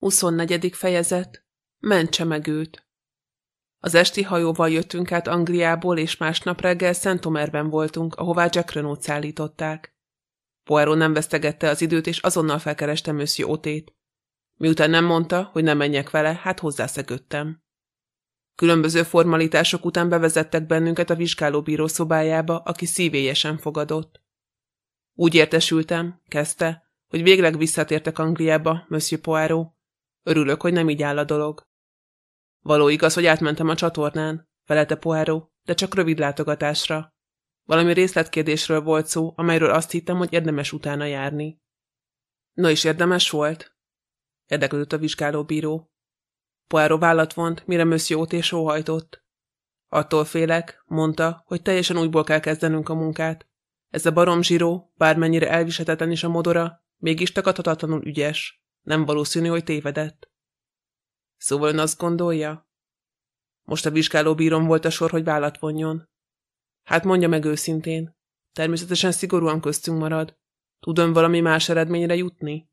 24. fejezet Mentse meg őt! Az esti hajóval jöttünk át Angliából, és másnap reggel Szent Omerben voltunk, ahová Jack Renault szállították. Poirot nem vesztegette az időt, és azonnal felkerestem Monsieur Otét. Miután nem mondta, hogy nem menjek vele, hát hozzászegődtem. Különböző formalitások után bevezettek bennünket a vizsgálóbíró szobájába, aki szívélyesen fogadott. Úgy értesültem, kezdte, hogy végleg visszatértek Angliába, Monsieur Poirot, Örülök, hogy nem így áll a dolog. Való igaz, hogy átmentem a csatornán, felelte Poirot, de csak rövid látogatásra. Valami részletkérdésről volt szó, amelyről azt hittem, hogy érdemes utána járni. No is érdemes volt? Érdeklődött a vizsgálóbíró. Poirot vállat vont, mire Monsieur és sóhajtott. Attól félek, mondta, hogy teljesen újból kell kezdenünk a munkát. Ez a barom zsíró, bármennyire elvisetetlen is a modora, mégis takadhatatlanul ügyes. Nem valószínű, hogy tévedett. Szóval ön azt gondolja? Most a vizsgálóbírom volt a sor, hogy vállat vonjon. Hát mondja meg őszintén. Természetesen szigorúan köztünk marad. Tud valami más eredményre jutni?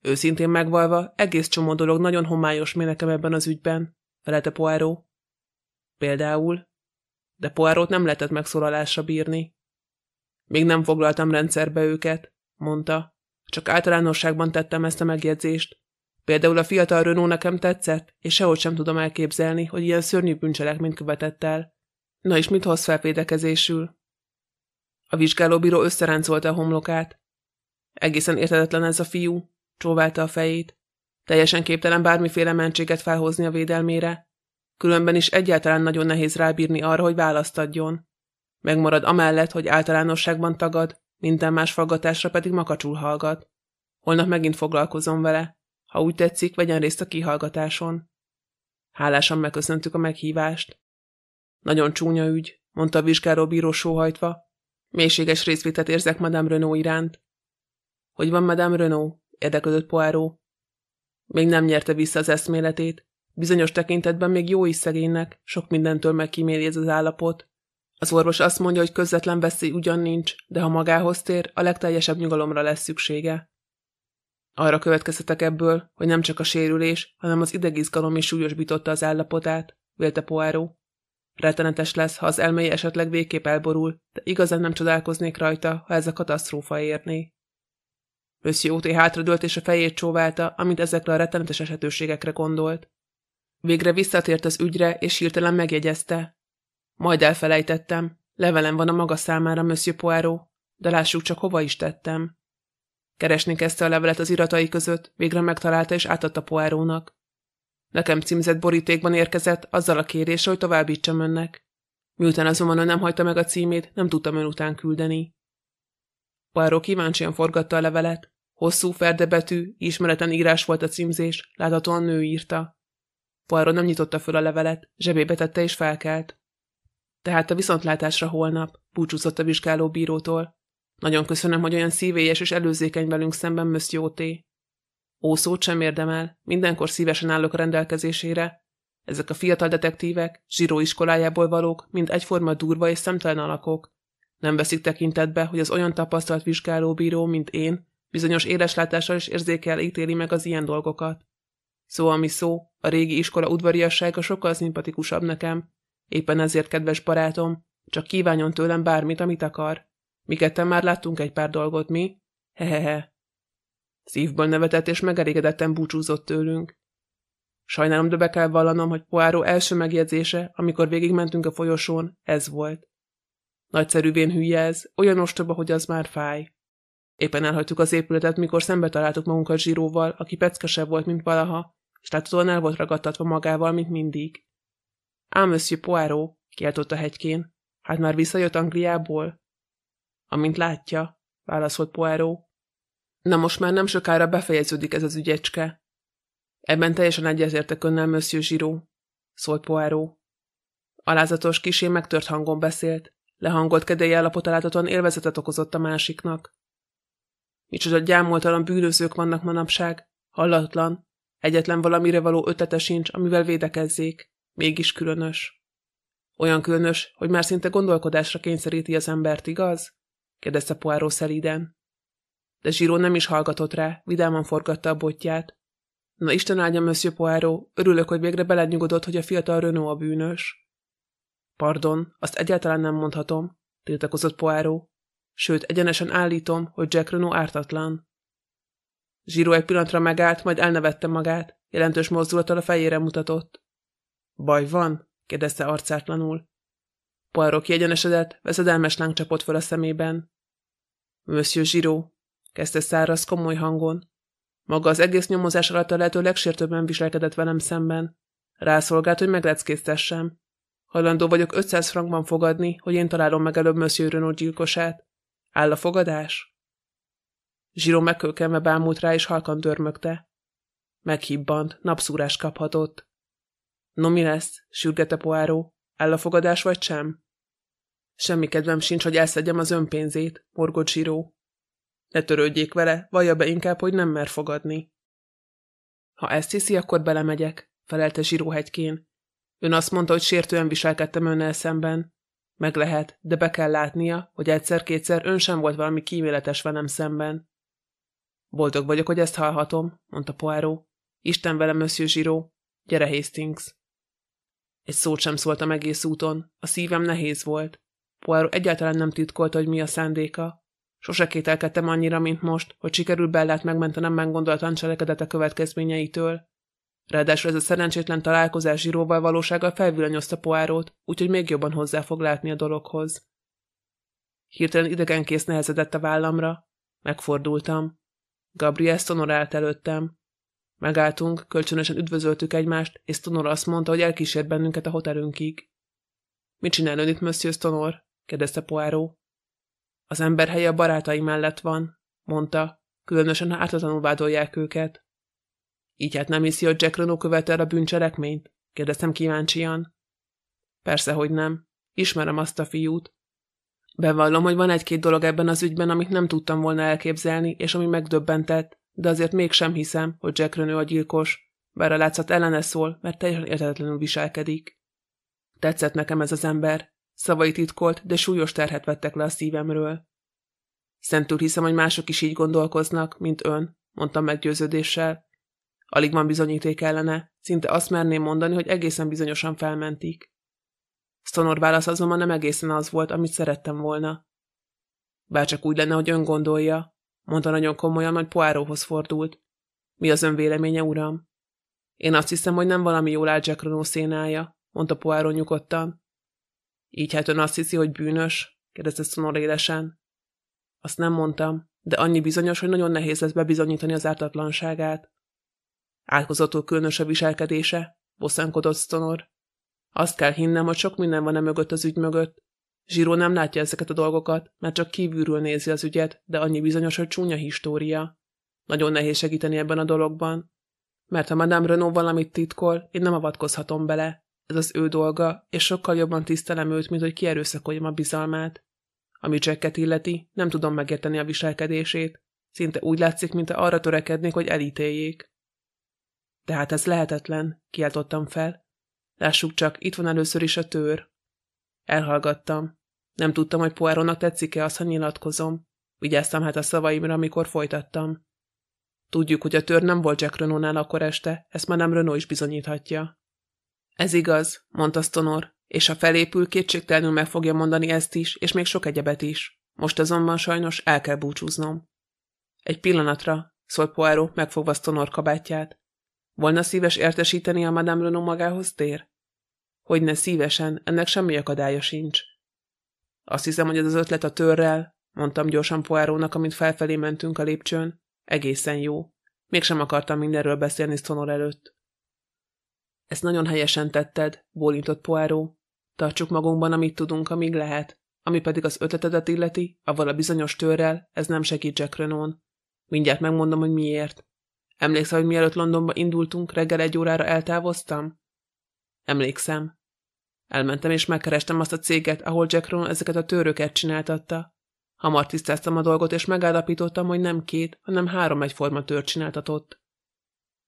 Őszintén megvalva, egész csomó dolog nagyon homályos mi nekem ebben az ügyben, felelte Poirot. Például? De Poirot nem lehetett megszólalásra bírni. Még nem foglaltam rendszerbe őket, mondta. Csak általánosságban tettem ezt a megjegyzést. Például a fiatal Renault nekem tetszett, és sehogy sem tudom elképzelni, hogy ilyen szörnyű bűncselekményt követett el. Na és mit hoz felfédekezésül? A vizsgálóbíró összeráncolta a homlokát. Egészen értetetlen ez a fiú, csóválta a fejét. Teljesen képtelen bármiféle mentséget felhozni a védelmére. Különben is egyáltalán nagyon nehéz rábírni arra, hogy választ adjon. Megmarad amellett, hogy általánosságban tagad, minden más faggatásra pedig makacsul hallgat. Holnap megint foglalkozom vele. Ha úgy tetszik, vegyen részt a kihallgatáson. Hálásan megköszöntük a meghívást. Nagyon csúnya ügy, mondta a vizsgáló bíró sóhajtva. Mélységes részvétet érzek Madame Renault iránt. Hogy van Madame Renault? érdeklődött Poirot. Még nem nyerte vissza az eszméletét. Bizonyos tekintetben még jó is szegénynek, sok mindentől megkíméli ez az állapot. Az orvos azt mondja, hogy közvetlen veszély ugyan nincs, de ha magához tér, a legteljesebb nyugalomra lesz szüksége. Arra következtetek ebből, hogy nem csak a sérülés, hanem az idegizgalom is súlyosbította az állapotát, vélte Poirot. Rettenetes lesz, ha az elmei esetleg végképp elborul, de igazán nem csodálkoznék rajta, ha ez a katasztrófa érné. Oté hátradőlt és a fejét csóválta, amint ezekre a rettenetes esetőségekre gondolt. Végre visszatért az ügyre, és hirtelen megjegyezte, majd elfelejtettem. Levelem van a maga számára, Monsieur Poirot, de lássuk csak hova is tettem. Keresni kezdte a levelet az iratai között, végre megtalálta és átadta Poirotnak. Nekem címzett borítékban érkezett, azzal a kéréssel, hogy továbbítsam önnek. Miután azonban ön nem hagyta meg a címét, nem tudtam ön után küldeni. Poirot kíváncsian forgatta a levelet. Hosszú, ferdebetű, ismeretlen írás volt a címzés, láthatóan nő írta. Poirot nem nyitotta föl a levelet, zsebébe tette és felkelt. Tehát a viszontlátásra holnap, búcsúzott a vizsgáló bírótól. Nagyon köszönöm, hogy olyan szívélyes és előzékeny velünk szemben, Monsieur T. Ó, sem érdemel, mindenkor szívesen állok a rendelkezésére. Ezek a fiatal detektívek, zsíró iskolájából valók, mind egyforma durva és szemtelen alakok. Nem veszik tekintetbe, hogy az olyan tapasztalt vizsgálóbíró, mint én, bizonyos éleslátással és érzékel ítéli meg az ilyen dolgokat. Szó, ami szó, a régi iskola udvariassága sokkal szimpatikusabb nekem, Éppen ezért, kedves barátom, csak kívánjon tőlem bármit, amit akar. Mi ketten már láttunk egy pár dolgot, mi? Hehehe. Szívből nevetett és megelégedetten búcsúzott tőlünk. Sajnálom, de be kell vallanom, hogy Poirot első megjegyzése, amikor végigmentünk a folyosón, ez volt. Nagyszerűvén hülye ez, olyan ostoba, hogy az már fáj. Éppen elhagytuk az épületet, mikor szembe találtuk magunkat zsíróval, aki peckesebb volt, mint valaha, és láthatóan el volt ragadtatva magával, mint mindig. Ám Monsieur Poirot, kiáltott a hegykén, hát már visszajött Angliából? Amint látja, válaszolt Poirot. Na most már nem sokára befejeződik ez az ügyecske. Ebben teljesen egyetértek önnel, Monsieur Giraud, szólt Poirot. Alázatos kisé megtört hangon beszélt, lehangolt kedélyi állapota láthatóan élvezetet okozott a másiknak. Micsoda gyámoltalan bűnözők vannak manapság, hallatlan, egyetlen valamire való ötlete sincs, amivel védekezzék. Mégis különös. Olyan különös, hogy már szinte gondolkodásra kényszeríti az embert, igaz? kérdezte Poirot szelíden. De Zsíró nem is hallgatott rá, vidáman forgatta a botját. Na Isten áldja, Monsieur Poirot, örülök, hogy végre belenyugodott, hogy a fiatal Renault a bűnös. Pardon, azt egyáltalán nem mondhatom, tiltakozott Poirot. Sőt, egyenesen állítom, hogy Jack Renault ártatlan. Zsíró egy pillanatra megállt, majd elnevette magát, jelentős mozdulattal a fejére mutatott. Baj van? kérdezte arcátlanul. Poirot kiegyenesedett, veszedelmes láng csapott fel a szemében. Monsieur Zsíró, kezdte száraz, komoly hangon. Maga az egész nyomozás alatt a lehető legsértőbben viselkedett velem szemben. Rászolgált, hogy megleckéztessem. Hajlandó vagyok 500 frankban fogadni, hogy én találom meg előbb Monsieur Renaud gyilkosát. Áll a fogadás? Zsíró megkölkenve bámult rá, és halkan dörmögte. Meghibbant, napszúrás kaphatott. No mi lesz? sürgette Poáró. Áll a fogadás vagy sem? Semmi kedvem sincs, hogy elszedjem az önpénzét, morgott Zsíró. Ne törődjék vele, vallja be inkább, hogy nem mer fogadni. Ha ezt hiszi, akkor belemegyek, felelte Zsíró hegykén. Ön azt mondta, hogy sértően viselkedtem önnel szemben. Meg lehet, de be kell látnia, hogy egyszer-kétszer ön sem volt valami kíméletes velem szemben. Boldog vagyok, hogy ezt hallhatom, mondta Poirot. Isten velem, Monsieur Zsíró. Gyere, Hastings. Egy szót sem szóltam egész úton, a szívem nehéz volt. Poirot egyáltalán nem titkolta, hogy mi a szándéka. Sose kételkedtem annyira, mint most, hogy sikerül Bellát megmentenem meggondolatlan cselekedete következményeitől. Ráadásul ez a szerencsétlen találkozás zsíróval valósággal felvillanyozta Poárót, úgyhogy még jobban hozzá fog látni a dologhoz. Hirtelen idegenkész nehezedett a vállamra. Megfordultam. Gabriel Stonor állt előttem. Megálltunk, kölcsönösen üdvözöltük egymást, és Stonor azt mondta, hogy elkísért bennünket a hotelünkig. Mit csinál ön itt, Monsieur Stonor? kérdezte Poirot. Az ember helye a barátai mellett van, mondta, különösen ha ártatlanul vádolják őket. Így hát nem hiszi, hogy Jack Renault követte el a bűncselekményt? kérdeztem kíváncsian. Persze, hogy nem. Ismerem azt a fiút. Bevallom, hogy van egy-két dolog ebben az ügyben, amit nem tudtam volna elképzelni, és ami megdöbbentett, de azért mégsem hiszem, hogy Jack Renault a gyilkos, bár a látszat ellene szól, mert teljesen értetlenül viselkedik. Tetszett nekem ez az ember, Szavai titkolt, de súlyos terhet vettek le a szívemről. Szentül hiszem, hogy mások is így gondolkoznak, mint ön, mondtam meggyőződéssel. Alig van bizonyíték ellene, szinte azt merném mondani, hogy egészen bizonyosan felmentik. Stonor válasz azonban nem egészen az volt, amit szerettem volna. Bárcsak úgy lenne, hogy ön gondolja, mondta nagyon komolyan, majd Poáróhoz fordult. Mi az ön véleménye, uram? Én azt hiszem, hogy nem valami jól áll Jack szénája, mondta Poáró nyugodtan. Így hát ön azt hiszi, hogy bűnös? kérdezte Sonor élesen. Azt nem mondtam, de annyi bizonyos, hogy nagyon nehéz lesz bebizonyítani az ártatlanságát. Átkozatul különös a viselkedése, bosszankodott Stonor. Azt kell hinnem, hogy sok minden van e mögött az ügy mögött. Zsíró nem látja ezeket a dolgokat, mert csak kívülről nézi az ügyet, de annyi bizonyos, hogy csúnya história. Nagyon nehéz segíteni ebben a dologban. Mert ha Madame Renault valamit titkol, én nem avatkozhatom bele, ez az ő dolga, és sokkal jobban tisztelem őt, mint hogy kierőszakoljam a bizalmát. Ami Jacket illeti, nem tudom megérteni a viselkedését. Szinte úgy látszik, mint arra törekednék, hogy elítéljék. Tehát ez lehetetlen, kiáltottam fel. Lássuk csak, itt van először is a tőr. Elhallgattam. Nem tudtam, hogy Poironnak tetszik-e az, ha nyilatkozom. Vigyáztam hát a szavaimra, amikor folytattam. Tudjuk, hogy a tör nem volt Jack Renault-nál akkor este, ezt már nem Renault is bizonyíthatja. Ez igaz, mondta Stonor, és ha felépül, kétségtelenül meg fogja mondani ezt is, és még sok egyebet is. Most azonban sajnos el kell búcsúznom. Egy pillanatra, szólt Poirot, megfogva Stonor kabátját. Volna szíves értesíteni a Madame Renaud magához tér? Hogyne szívesen, ennek semmi akadálya sincs. Azt hiszem, hogy ez az ötlet a törrel, mondtam gyorsan Poirónak, amint felfelé mentünk a lépcsőn. Egészen jó. Mégsem akartam mindenről beszélni Stonor előtt. Ezt nagyon helyesen tetted, bólintott Poirot. Tartsuk magunkban, amit tudunk, amíg lehet. Ami pedig az ötletedet illeti, avval a bizonyos törrel, ez nem segít Jack Renault. Mindjárt megmondom, hogy miért. Emlékszel, hogy mielőtt Londonba indultunk, reggel egy órára eltávoztam? Emlékszem. Elmentem és megkerestem azt a céget, ahol Jack Renault ezeket a töröket csináltatta. Hamar tisztáztam a dolgot, és megállapítottam, hogy nem két, hanem három egyforma tört csináltatott.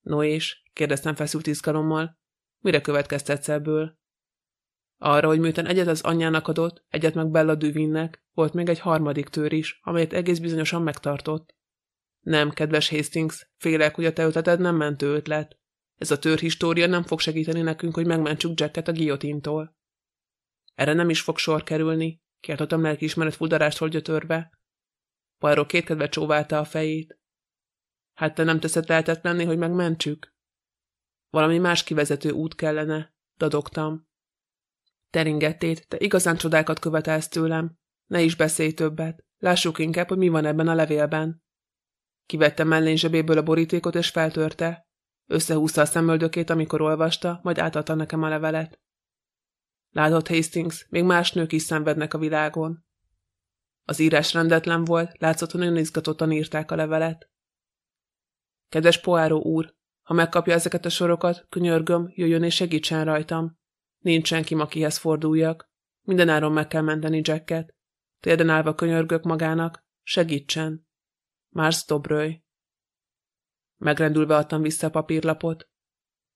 No és? kérdeztem feszült izgalommal. Mire következtetsz ebből? Arra, hogy miután egyet az anyjának adott, egyet meg Bella Düvinnek, volt még egy harmadik tőr is, amelyet egész bizonyosan megtartott. Nem, kedves Hastings, félek, hogy a te nem mentő ötlet. Ez a törhistória nem fog segíteni nekünk, hogy megmentsük Jacket a guillotintól. Erre nem is fog sor kerülni, kiáltottam lelkiismeret fuldarástól gyötörve. Poirot kétkedve csóválta a fejét. Hát te nem teszed lehetetlenni, hogy megmentsük? Valami más kivezető út kellene, dadogtam. Teringettét, te igazán csodákat követelsz tőlem. Ne is beszélj többet. Lássuk inkább, hogy mi van ebben a levélben. Kivette mellén zsebéből a borítékot és feltörte. Összehúzta a szemöldökét, amikor olvasta, majd átadta nekem a levelet. Látod, Hastings, még más nők is szenvednek a világon. Az írás rendetlen volt, látszott, hogy nagyon izgatottan írták a levelet. Kedves Poáró úr, ha megkapja ezeket a sorokat, könyörgöm, jöjjön és segítsen rajtam. Nincs senki, akihez forduljak. Mindenáron meg kell menteni Jacket. Térden állva könyörgök magának, segítsen. Mars Dobröly. Megrendülve adtam vissza a papírlapot.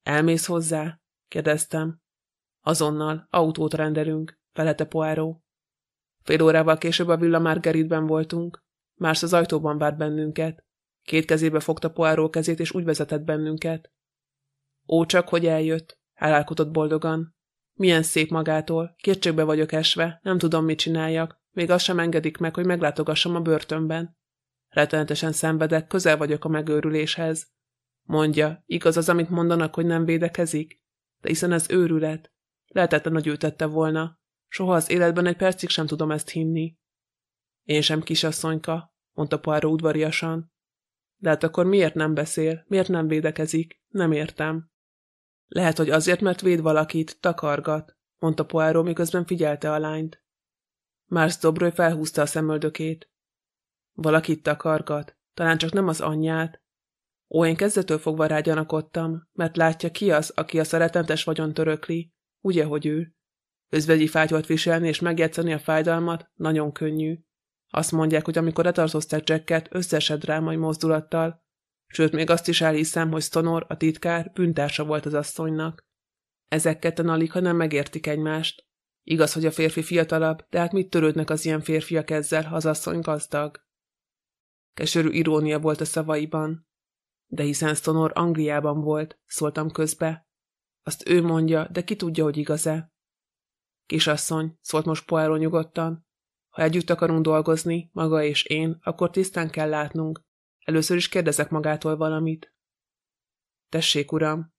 Elmész hozzá? kérdeztem. Azonnal, autót rendelünk, felete Poáró. Fél órával később a Villa Margaritben voltunk. Mársz az ajtóban várt bennünket. Két kezébe fogta Poáró kezét, és úgy vezetett bennünket. Ó, csak hogy eljött, elálkodott boldogan. Milyen szép magától, kétségbe vagyok esve, nem tudom, mit csináljak, még azt sem engedik meg, hogy meglátogassam a börtönben. Rettenetesen szenvedek, közel vagyok a megőrüléshez. Mondja, igaz az, amit mondanak, hogy nem védekezik? De hiszen ez őrület. Lehetetlen, hogy ő tette volna. Soha az életben egy percig sem tudom ezt hinni. Én sem, kisasszonyka, mondta Poirot udvariasan. De hát akkor miért nem beszél, miért nem védekezik? Nem értem. Lehet, hogy azért, mert véd valakit, takargat, mondta Poirot, miközben figyelte a lányt. Mars Dobroly felhúzta a szemöldökét. Valakit takargat, talán csak nem az anyját. Ó, én kezdetől fogva rágyanakodtam, mert látja ki az, aki a szeretetes vagyon törökli, ugye, hogy ő. Özvegyi fátyot viselni és megjegyszeni a fájdalmat nagyon könnyű. Azt mondják, hogy amikor letartózták Jacket összesed drámai mozdulattal, sőt, még azt is elhiszem, hogy Stonor, a titkár, bűntársa volt az asszonynak. Ezek ketten alig, ha nem megértik egymást. Igaz, hogy a férfi fiatalabb, de hát mit törődnek az ilyen férfiak ezzel, ha az asszony gazdag? Keserű irónia volt a szavaiban. De hiszen Stonor Angliában volt, szóltam közbe. Azt ő mondja, de ki tudja, hogy igaz-e? Kisasszony, szólt most Poirot nyugodtan. Ha együtt akarunk dolgozni, maga és én, akkor tisztán kell látnunk. Először is kérdezek magától valamit. Tessék, uram.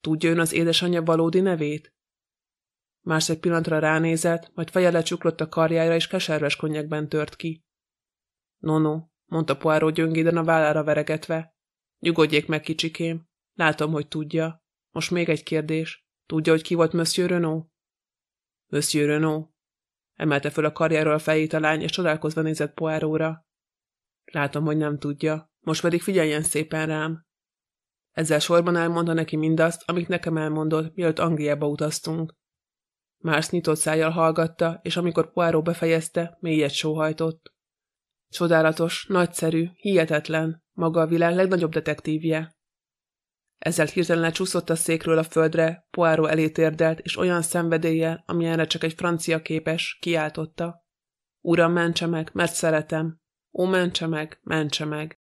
Tudja ön az édesanyja valódi nevét? Más egy pillanatra ránézett, majd feje lecsuklott a karjára, és keserves könnyekben tört ki. No, no, mondta Poirot gyöngéden a vállára veregetve. Nyugodjék meg, kicsikém. Látom, hogy tudja. Most még egy kérdés. Tudja, hogy ki volt Monsieur Renault? Monsieur Renault. Emelte föl a karjáról a fejét a lány, és csodálkozva nézett Poirotra. Látom, hogy nem tudja. Most pedig figyeljen szépen rám. Ezzel sorban elmondta neki mindazt, amit nekem elmondott, mielőtt Angliába utaztunk. Mars nyitott szájjal hallgatta, és amikor Poirot befejezte, mélyet sóhajtott. Csodálatos, nagyszerű, hihetetlen, maga a világ legnagyobb detektívje. Ezzel hirtelen lecsúszott a székről a földre, Poirot elé térdelt, és olyan szenvedéllyel, amilyenre csak egy francia képes, kiáltotta. Uram, mentse meg, mert szeretem. Ó, mentse meg, mentse meg.